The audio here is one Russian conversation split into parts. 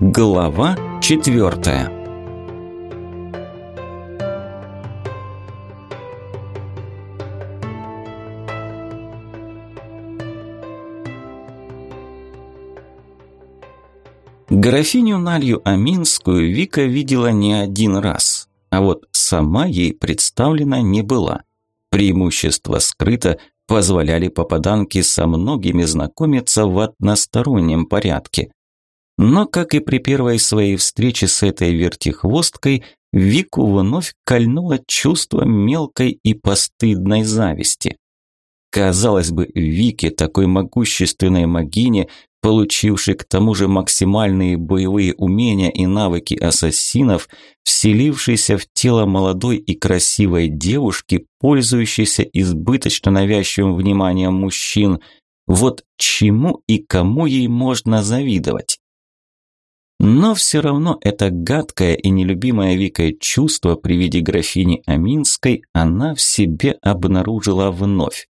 Глава четвертая. Графиню Налью Аминскую Вика видела не один раз, а вот сама ей представлена не была. Преимущество скрыто позволяли попаданке со многими знакомиться в одностороннем порядке. Но, как и при первой своей встрече с этой вертихвосткой, Вику вновь кольнуло чувство мелкой и постыдной зависти. Казалось бы, Вике, такой могущественной магине, получившей к тому же максимальные боевые умения и навыки ассасинов, вселившейся в тело молодой и красивой девушки, пользующейся избыточно навязчивым вниманием мужчин, вот чему и кому ей можно завидовать. Но все равно это гадкое и нелюбимое Викой чувство при виде графини Аминской она в себе обнаружила вновь.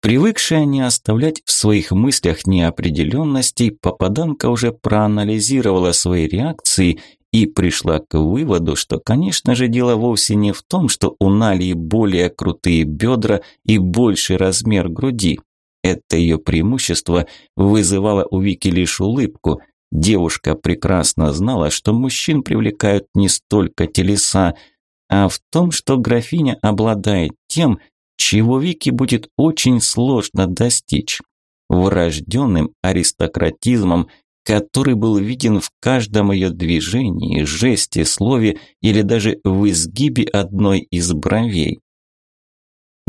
Привыкшая не оставлять в своих мыслях неопределенностей, попаданка уже проанализировала свои реакции и пришла к выводу, что, конечно же, дело вовсе не в том, что у Налии более крутые бедра и больший размер груди. Это ее преимущество вызывало у Вики лишь улыбку – Девушка прекрасно знала, что мужчин привлекают не столько телеса, а в том, что графиня обладает тем, чего Вике будет очень сложно достичь. Врожденным аристократизмом, который был виден в каждом ее движении, жесте, слове или даже в изгибе одной из бровей.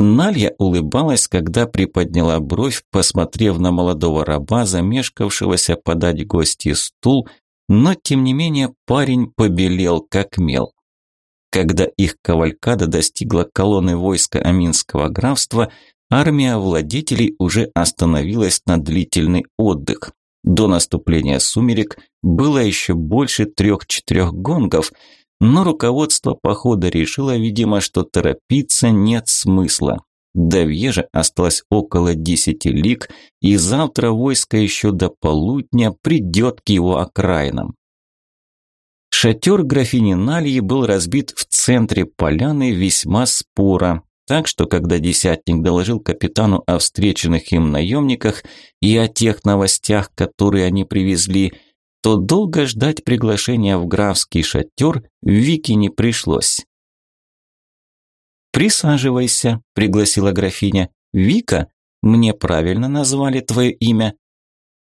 Налья улыбалась, когда приподняла бровь, посмотрев на молодого раба, замешкавшегося подать гости стул, но тем не менее парень побелел как мел. Когда их кавалькада достигла колонны войска Аминского графства, армия владетелей уже остановилась на длительный отдых. До наступления сумерек было еще больше трех-четырех гонгов – но руководство похода решило, видимо, что торопиться нет смысла. До Вьежа осталось около десяти лиг, и завтра войско еще до полудня придет к его окраинам. Шатер графини Нальи был разбит в центре поляны весьма споро, так что когда десятник доложил капитану о встреченных им наемниках и о тех новостях, которые они привезли – то долго ждать приглашения в графский шатер Вике не пришлось. «Присаживайся», – пригласила графиня. «Вика, мне правильно назвали твое имя?»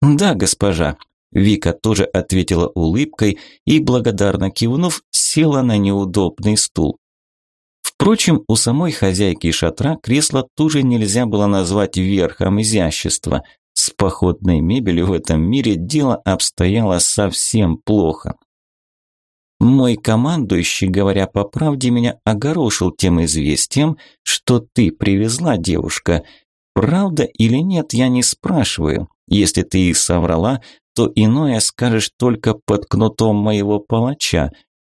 «Да, госпожа». Вика тоже ответила улыбкой и, благодарно кивнув, села на неудобный стул. Впрочем, у самой хозяйки шатра кресло тоже нельзя было назвать верхом изящества. С походной мебелью в этом мире дело обстояло совсем плохо. Мой командующий, говоря по правде, меня огорошил тем известием, что ты привезла, девушка. Правда или нет, я не спрашиваю. Если ты и соврала, то иное скажешь только под кнутом моего палача.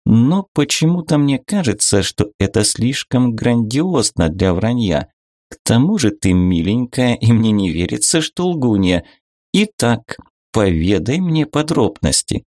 Но почему-то мне кажется, что это слишком грандиозно для вранья. К тому же ты миленькая, и мне не верится, что лгунья. Итак, поведай мне подробности.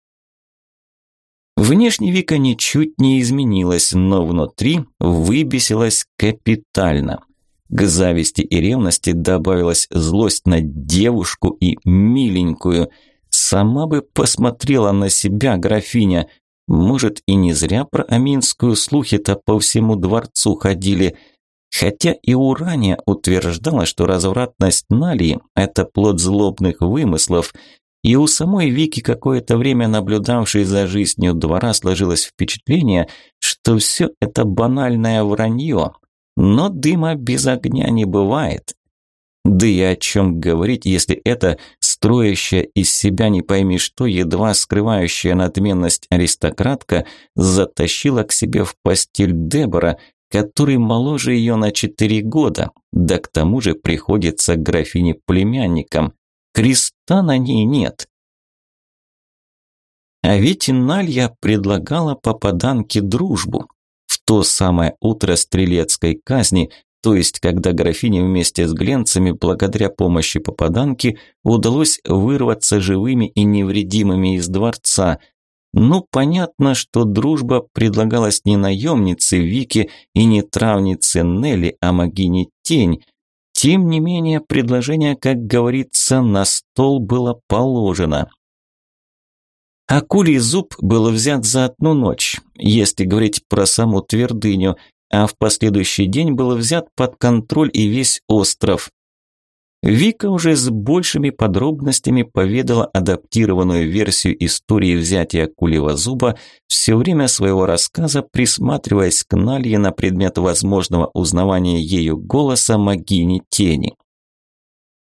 Внешне Вика ничуть не изменилась, но внутри выбесилась капитально. К зависти и ревности добавилась злость на девушку и миленькую. Сама бы посмотрела на себя графиня. Может, и не зря про Аминскую слухи-то по всему дворцу ходили – Хотя и Урания утверждала, что развратность Налии – это плод злобных вымыслов, и у самой Вики какое-то время наблюдавшей за жизнью двора сложилось впечатление, что все это банальное вранье, но дыма без огня не бывает. Да и о чем говорить, если это строящая из себя не пойми что, едва скрывающая надменность аристократка, затащила к себе в постель Дебора, который моложе ее на четыре года, да к тому же приходится графине племянником. Креста на ней нет. А ведь Налья предлагала попаданке дружбу. В то самое утро стрелецкой казни то есть когда графине вместе с гленцами благодаря помощи попаданки удалось вырваться живыми и невредимыми из дворца. Ну, понятно, что дружба предлагалась не наемнице Вике и не травнице Нелли, а могине Тень. Тем не менее, предложение, как говорится, на стол было положено. Акулий зуб был взят за одну ночь, если говорить про саму твердыню, а в последующий день был взят под контроль и весь остров. Вика уже с большими подробностями поведала адаптированную версию истории взятия Акулего зуба, все время своего рассказа присматриваясь к Налье на предмет возможного узнавания ею голоса могини тени.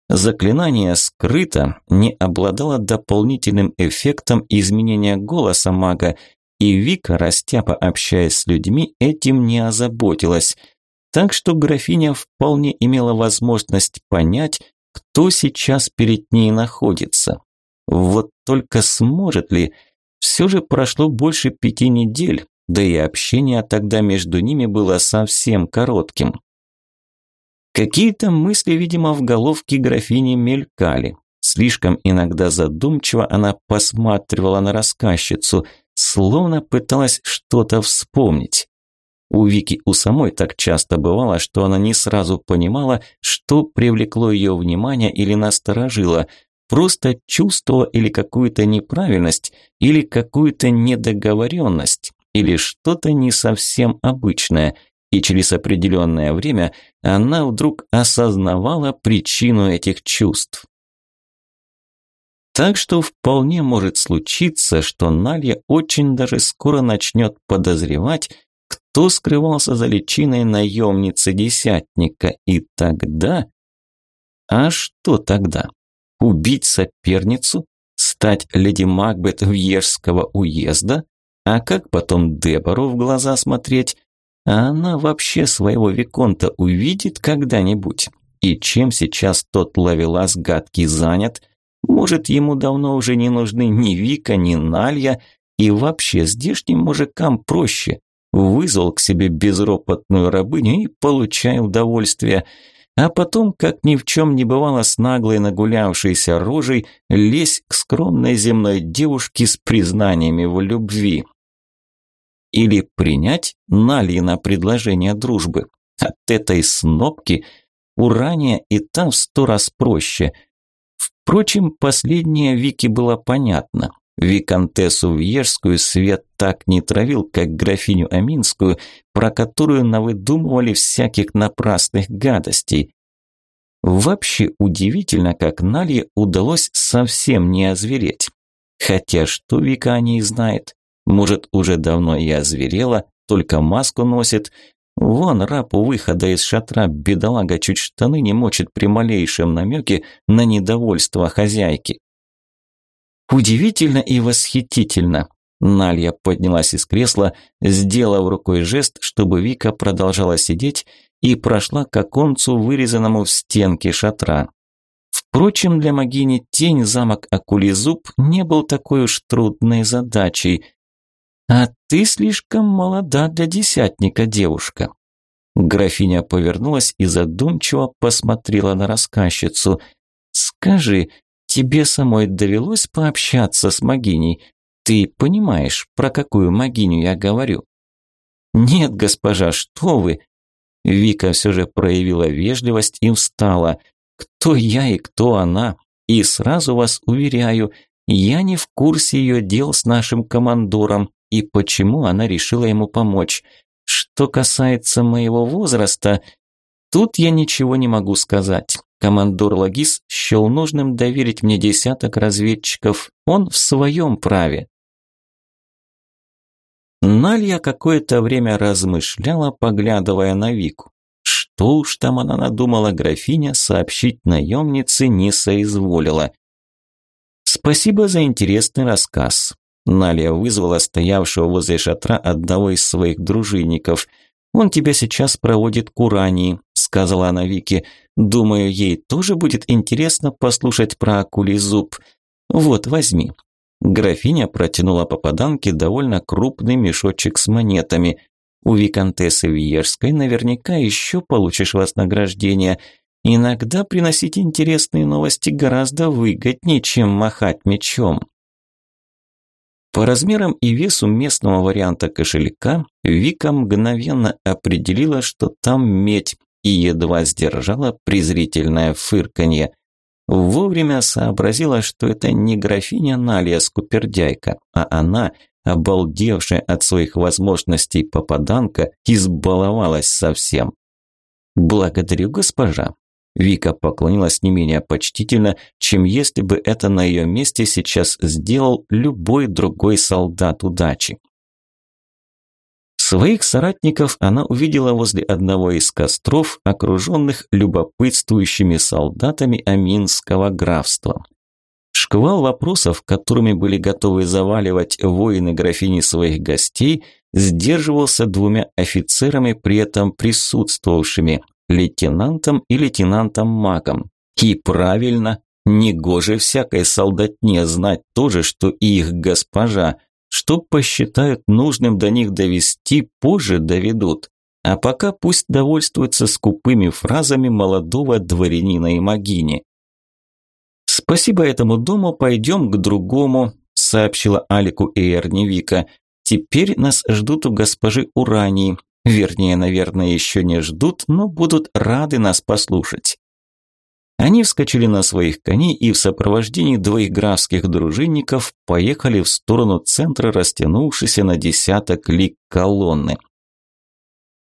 Заклинание «Скрыто» не обладало дополнительным эффектом изменения голоса мага, и Вика, растяпа общаясь с людьми, этим не озаботилась. Так что графиня вполне имела возможность понять, кто сейчас перед ней находится. Вот только сможет ли? Все же прошло больше пяти недель, да и общение тогда между ними было совсем коротким. Какие-то мысли, видимо, в головке графини мелькали. Слишком иногда задумчиво она посматривала на рассказчицу, словно пыталась что-то вспомнить. У Вики у самой так часто бывало, что она не сразу понимала, что привлекло ее внимание или насторожило, просто чувствовала или какую-то неправильность, или какую-то недоговоренность, или что-то не совсем обычное – и через определенное время она вдруг осознавала причину этих чувств. Так что вполне может случиться, что Налья очень даже скоро начнет подозревать, кто скрывался за личиной наемницы-десятника, и тогда... А что тогда? Убить соперницу? Стать леди Макбет Вьежского уезда? А как потом Дебору в глаза смотреть? А она вообще своего Виконта увидит когда-нибудь? И чем сейчас тот ловелас гадкий занят? Может, ему давно уже не нужны ни Вика, ни Налья, и вообще здешним мужикам проще. Вызвал к себе безропотную рабыню и получай удовольствие. А потом, как ни в чем не бывало с наглой нагулявшейся рожей, лезь к скромной земной девушке с признаниями в любви или принять Налина предложение дружбы. От этой снопки урания и там в сто раз проще. Впрочем, последнее Вики было понятно. Викантессу Вьежскую свет так не травил, как графиню Аминскую, про которую навыдумывали всяких напрасных гадостей. Вообще удивительно, как Налье удалось совсем не озвереть. Хотя что Вика о ней знает? Может, уже давно и озверела, только маску носит. Вон раб у выхода из шатра бедолага чуть штаны не мочит при малейшем намеке на недовольство хозяйки. Удивительно и восхитительно. Налья поднялась из кресла, сделав рукой жест, чтобы Вика продолжала сидеть и прошла к оконцу, вырезанному в стенке шатра. Впрочем, для могини тень замок Акулизуб не был такой уж трудной задачей. «А ты слишком молода для десятника, девушка». Графиня повернулась и задумчиво посмотрела на рассказчицу. «Скажи, тебе самой довелось пообщаться с могиней? Ты понимаешь, про какую могиню я говорю?» «Нет, госпожа, что вы!» Вика все же проявила вежливость и встала. «Кто я и кто она? И сразу вас уверяю, я не в курсе ее дел с нашим командором, и почему она решила ему помочь. Что касается моего возраста, тут я ничего не могу сказать. Командор Лагис счел нужным доверить мне десяток разведчиков. Он в своем праве. Налья какое-то время размышляла, поглядывая на Вику. Что уж там она надумала, графиня сообщить наемнице не соизволила. «Спасибо за интересный рассказ. Налия вызвала стоявшего возле шатра одного из своих дружинников. «Он тебя сейчас проводит к Урании», – сказала она Вике. «Думаю, ей тоже будет интересно послушать про акулий зуб. Вот, возьми». Графиня протянула попаданке довольно крупный мешочек с монетами. У виконтессы Виерской наверняка еще получишь вознаграждение. Иногда приносить интересные новости гораздо выгоднее, чем махать мечом. По размерам и весу местного варианта кошелька Вика мгновенно определила, что там медь, и едва сдержала презрительное фырканье. Вовремя сообразила, что это не графиня Налия Скупердяйка, а она, обалдевшая от своих возможностей попаданка, избаловалась совсем. «Благодарю, госпожа», Вика поклонилась не менее почтительно, чем если бы это на ее месте сейчас сделал любой другой солдат удачи. Своих соратников она увидела возле одного из костров, окруженных любопытствующими солдатами Аминского графства. Шквал вопросов, которыми были готовы заваливать воины графини своих гостей, сдерживался двумя офицерами, при этом присутствовавшими, лейтенантом и лейтенантом-магом. И правильно, негоже всякой солдатне знать то же, что и их госпожа. Что посчитают нужным до них довести, позже доведут. А пока пусть довольствуются скупыми фразами молодого дворянина и магини. «Спасибо этому дому, пойдем к другому», – сообщила Алику и Эрневика. «Теперь нас ждут у госпожи Урании. Вернее, наверное, еще не ждут, но будут рады нас послушать. Они вскочили на своих коней и в сопровождении двоих графских дружинников поехали в сторону центра растянувшейся на десяток лик колонны.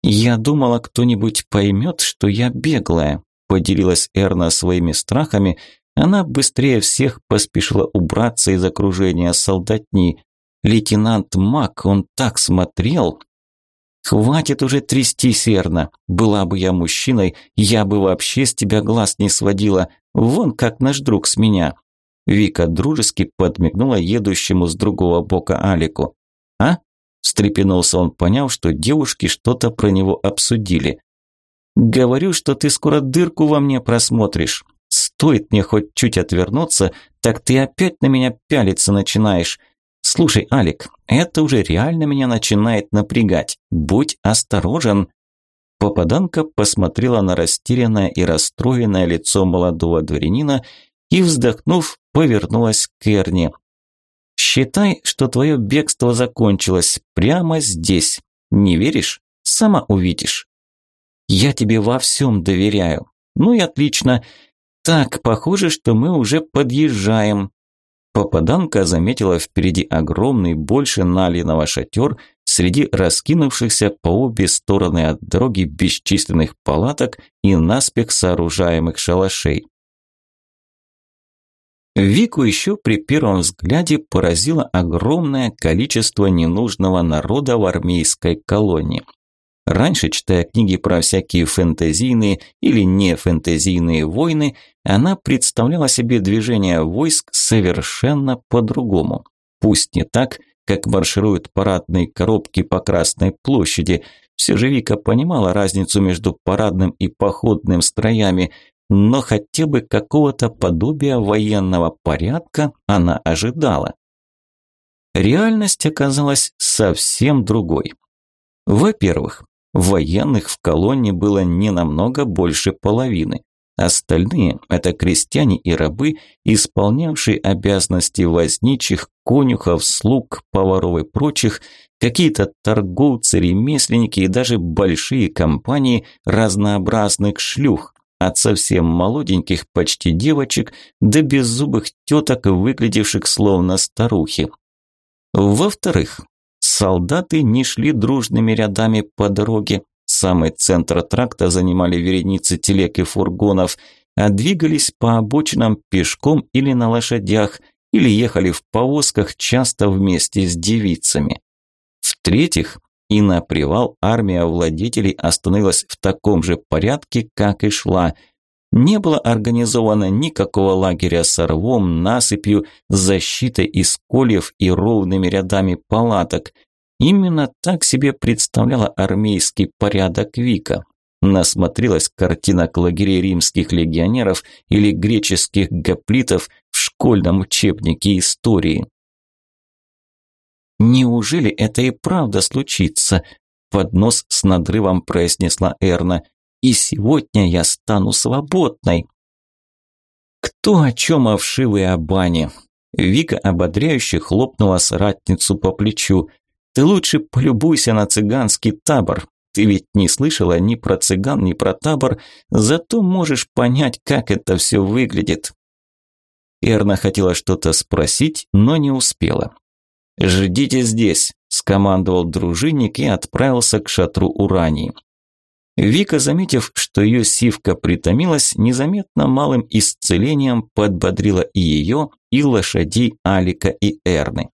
«Я думала, кто-нибудь поймет, что я беглая», – поделилась Эрна своими страхами. Она быстрее всех поспешила убраться из окружения солдатни. Лейтенант Мак, он так смотрел, «Хватит уже трясти серно. Была бы я мужчиной, я бы вообще с тебя глаз не сводила. Вон как наш друг с меня». Вика дружески подмигнула едущему с другого бока Алику. «А?» – встрепенулся он, поняв, что девушки что-то про него обсудили. «Говорю, что ты скоро дырку во мне просмотришь. Стоит мне хоть чуть отвернуться, так ты опять на меня пялиться начинаешь. «Слушай, Алик, это уже реально меня начинает напрягать. Будь осторожен!» Попаданка посмотрела на растерянное и расстроенное лицо молодого дворянина и, вздохнув, повернулась к Эрне. «Считай, что твое бегство закончилось прямо здесь. Не веришь? Сама увидишь». «Я тебе во всем доверяю». «Ну и отлично. Так, похоже, что мы уже подъезжаем. Попаданка заметила впереди огромный, больше налиного шатер среди раскинувшихся по обе стороны от дороги бесчисленных палаток и наспех сооружаемых шалашей. Вику еще при первом взгляде поразило огромное количество ненужного народа в армейской колонии. Раньше, читая книги про всякие фэнтезийные или не фэнтезийные войны, она представляла себе движение войск совершенно по-другому. Пусть не так, как маршируют парадные коробки по Красной площади. Все же Вика понимала разницу между парадным и походным строями, но хотя бы какого-то подобия военного порядка она ожидала. Реальность оказалась совсем другой. Во-первых, Военных в колонне было не намного больше половины. Остальные – это крестьяне и рабы, исполнявшие обязанности возничих, конюхов, слуг, поваров и прочих, какие-то торговцы, ремесленники и даже большие компании разнообразных шлюх, от совсем молоденьких почти девочек до беззубых теток, выглядевших словно старухи. Во-вторых, Солдаты не шли дружными рядами по дороге. Самый центр тракта занимали вереницы телег и фургонов, а двигались по обочинам пешком или на лошадях, или ехали в повозках, часто вместе с девицами. В-третьих, и на привал армия владетелей остановилась в таком же порядке, как и шла – не было организовано никакого лагеря с рвом, насыпью, защитой из кольев и ровными рядами палаток. Именно так себе представляла армейский порядок Вика. Насмотрелась картинок лагерей римских легионеров или греческих гоплитов в школьном учебнике истории. Неужели это и правда случится? под нос с надрывом произнесла Эрна. «И сегодня я стану свободной!» Кто о чем, о вшивой о бане? Вика ободряюще хлопнула соратницу по плечу. «Ты лучше полюбуйся на цыганский табор. Ты ведь не слышала ни про цыган, ни про табор, зато можешь понять, как это все выглядит». Эрна хотела что-то спросить, но не успела. «Ждите здесь», – скомандовал дружинник и отправился к шатру Урании. Вика, заметив, что ее сивка притомилась, незаметно малым исцелением подбодрила и ее, и лошадей Алика и Эрны.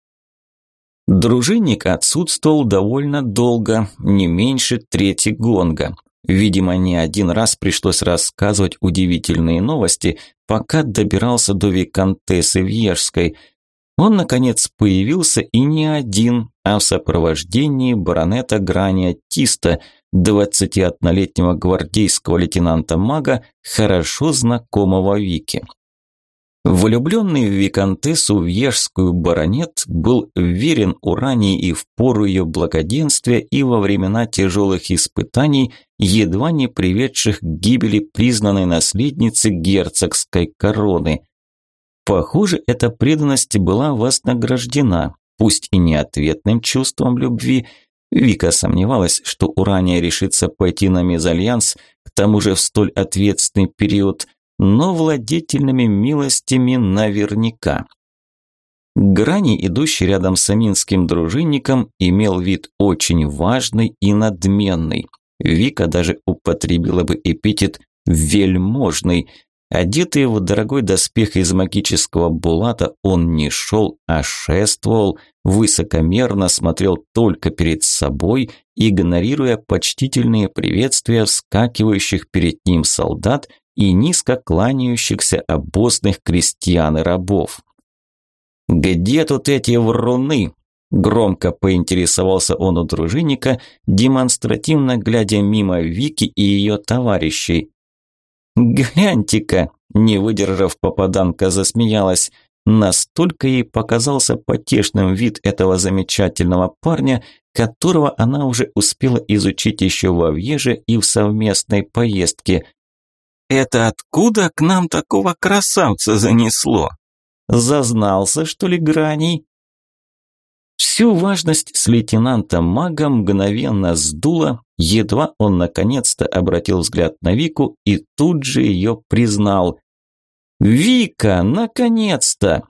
Дружинник отсутствовал довольно долго, не меньше трети гонга. Видимо, не один раз пришлось рассказывать удивительные новости, пока добирался до виконтессы Вьежской. Он, наконец, появился и не один, а в сопровождении баронета Грания Тиста, 21-летнего гвардейского лейтенанта-мага, хорошо знакомого Вике. Влюбленный в виконтессу Вьежскую баронет был верен Урании и в пору ее благоденствия и во времена тяжелых испытаний, едва не приведших к гибели признанной наследницы герцогской короны. Похоже, эта преданность была вознаграждена, пусть и не ответным чувством любви. Вика сомневалась, что Урания решится пойти на мезальянс, к тому же в столь ответственный период – но владетельными милостями наверняка. Грани, идущий рядом с аминским дружинником, имел вид очень важный и надменный. Вика даже употребила бы эпитет «вельможный». Одетый в дорогой доспех из магического булата, он не шел, а шествовал, высокомерно смотрел только перед собой, игнорируя почтительные приветствия вскакивающих перед ним солдат и низко кланяющихся обозных крестьян и рабов. «Где тут эти вруны?» Громко поинтересовался он у дружинника, демонстративно глядя мимо Вики и ее товарищей. «Гляньте-ка!» – не выдержав, попаданка засмеялась. Настолько ей показался потешным вид этого замечательного парня, которого она уже успела изучить еще во Вьеже и в совместной поездке – это откуда к нам такого красавца занесло? Зазнался, что ли, граней? Всю важность с лейтенантом-магом мгновенно сдуло, едва он наконец-то обратил взгляд на Вику и тут же ее признал. «Вика, наконец-то!»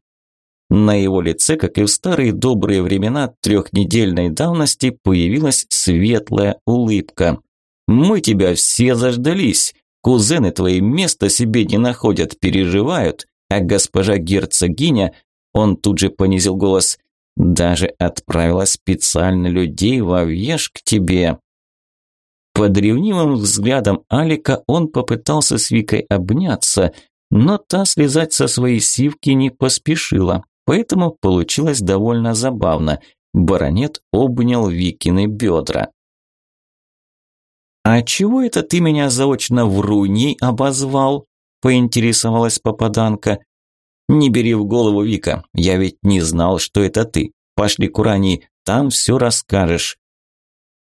На его лице, как и в старые добрые времена трехнедельной давности, появилась светлая улыбка. «Мы тебя все заждались. Кузены твои места себе не находят, переживают, а госпожа герцогиня, он тут же понизил голос, даже отправила специально людей во вьеж к тебе. Под ревнивым взглядом Алика он попытался с Викой обняться, но та слезать со своей сивки не поспешила, поэтому получилось довольно забавно. Баронет обнял Викины бедра. «А чего это ты меня заочно вруней обозвал?» – поинтересовалась попаданка. «Не бери в голову, Вика, я ведь не знал, что это ты. Пошли к Урании, там все расскажешь».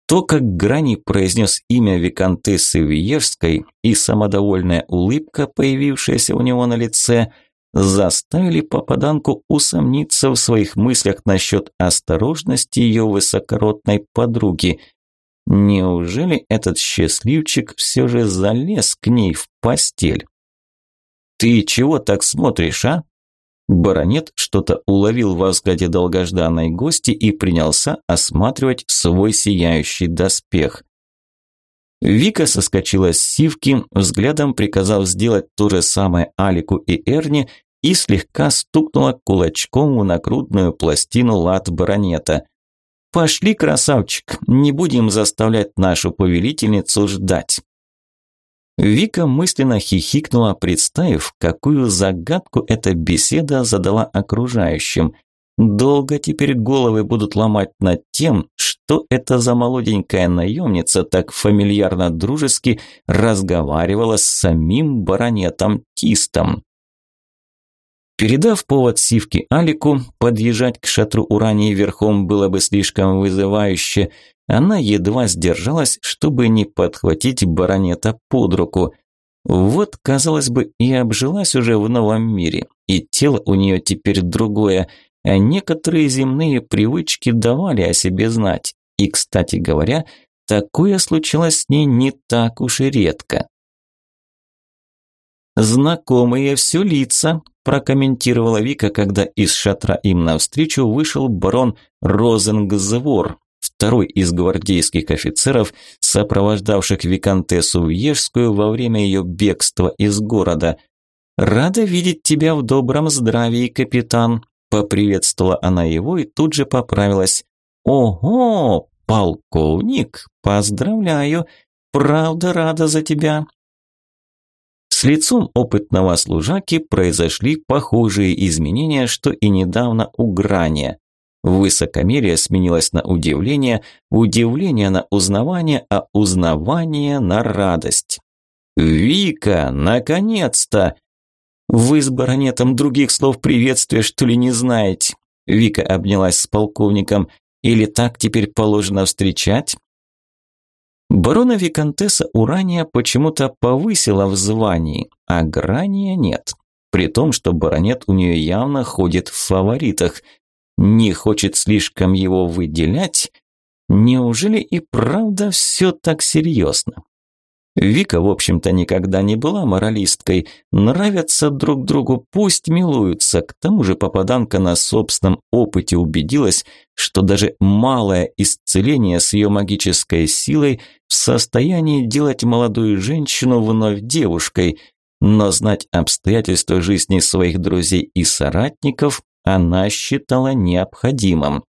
То, как Грани произнес имя виконтессы Виежской и самодовольная улыбка, появившаяся у него на лице, заставили попаданку усомниться в своих мыслях насчет осторожности ее высокородной подруги – Неужели этот счастливчик все же залез к ней в постель? «Ты чего так смотришь, а?» Баронет что-то уловил во взгляде долгожданной гости и принялся осматривать свой сияющий доспех. Вика соскочила с сивки, взглядом приказав сделать то же самое Алику и Эрни и слегка стукнула кулачком в нагрудную пластину лад баронета – «Пошли, красавчик, не будем заставлять нашу повелительницу ждать». Вика мысленно хихикнула, представив, какую загадку эта беседа задала окружающим. Долго теперь головы будут ломать над тем, что это за молоденькая наемница так фамильярно-дружески разговаривала с самим баронетом Тистом. Передав повод Сивке Алику, подъезжать к шатру Урании верхом было бы слишком вызывающе, она едва сдержалась, чтобы не подхватить баронета под руку. Вот, казалось бы, и обжилась уже в новом мире, и тело у нее теперь другое, а некоторые земные привычки давали о себе знать. И, кстати говоря, такое случилось с ней не так уж и редко. «Знакомые все лица», – прокомментировала Вика, когда из шатра им навстречу вышел барон Розенгзвор, второй из гвардейских офицеров, сопровождавших виконтессу Вьежскую во время ее бегства из города. «Рада видеть тебя в добром здравии, капитан», – поприветствовала она его и тут же поправилась. «Ого, полковник, поздравляю, правда рада за тебя». С лицом опытного служаки произошли похожие изменения, что и недавно у Грания. Высокомерие сменилось на удивление, удивление на узнавание, а узнавание на радость. «Вика, наконец-то!» «Вы с баронетом других слов приветствия, что ли, не знаете?» Вика обнялась с полковником. «Или так теперь положено встречать?» Барона Викантесса Урания почему-то повысила в звании, а Грания нет. При том, что баронет у нее явно ходит в фаворитах. Не хочет слишком его выделять. Неужели и правда все так серьезно? Вика, в общем-то, никогда не была моралисткой. Нравятся друг другу, пусть милуются. К тому же попаданка на собственном опыте убедилась, что даже малое исцеление с ее магической силой в состоянии делать молодую женщину вновь девушкой. Но знать обстоятельства жизни своих друзей и соратников она считала необходимым.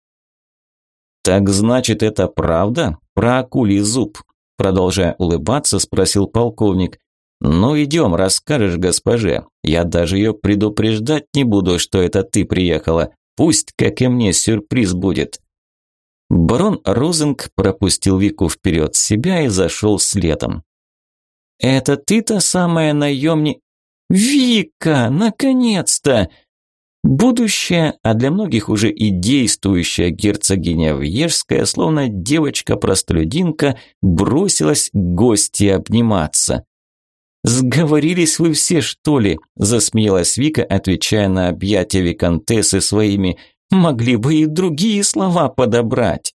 «Так значит, это правда? Про акулий зуб?» Продолжая улыбаться, спросил полковник. «Ну идем, расскажешь госпоже. Я даже ее предупреждать не буду, что это ты приехала. Пусть, как и мне, сюрприз будет». Барон Розинг пропустил Вику вперед себя и зашел следом. «Это ты та самая наемни...» «Вика, наконец-то!» Будущая, а для многих уже и действующая герцогиня Вьежская, словно девочка-простолюдинка, бросилась к гости обниматься. «Сговорились вы все, что ли?» – засмеялась Вика, отвечая на объятия виконтессы своими. «Могли бы и другие слова подобрать».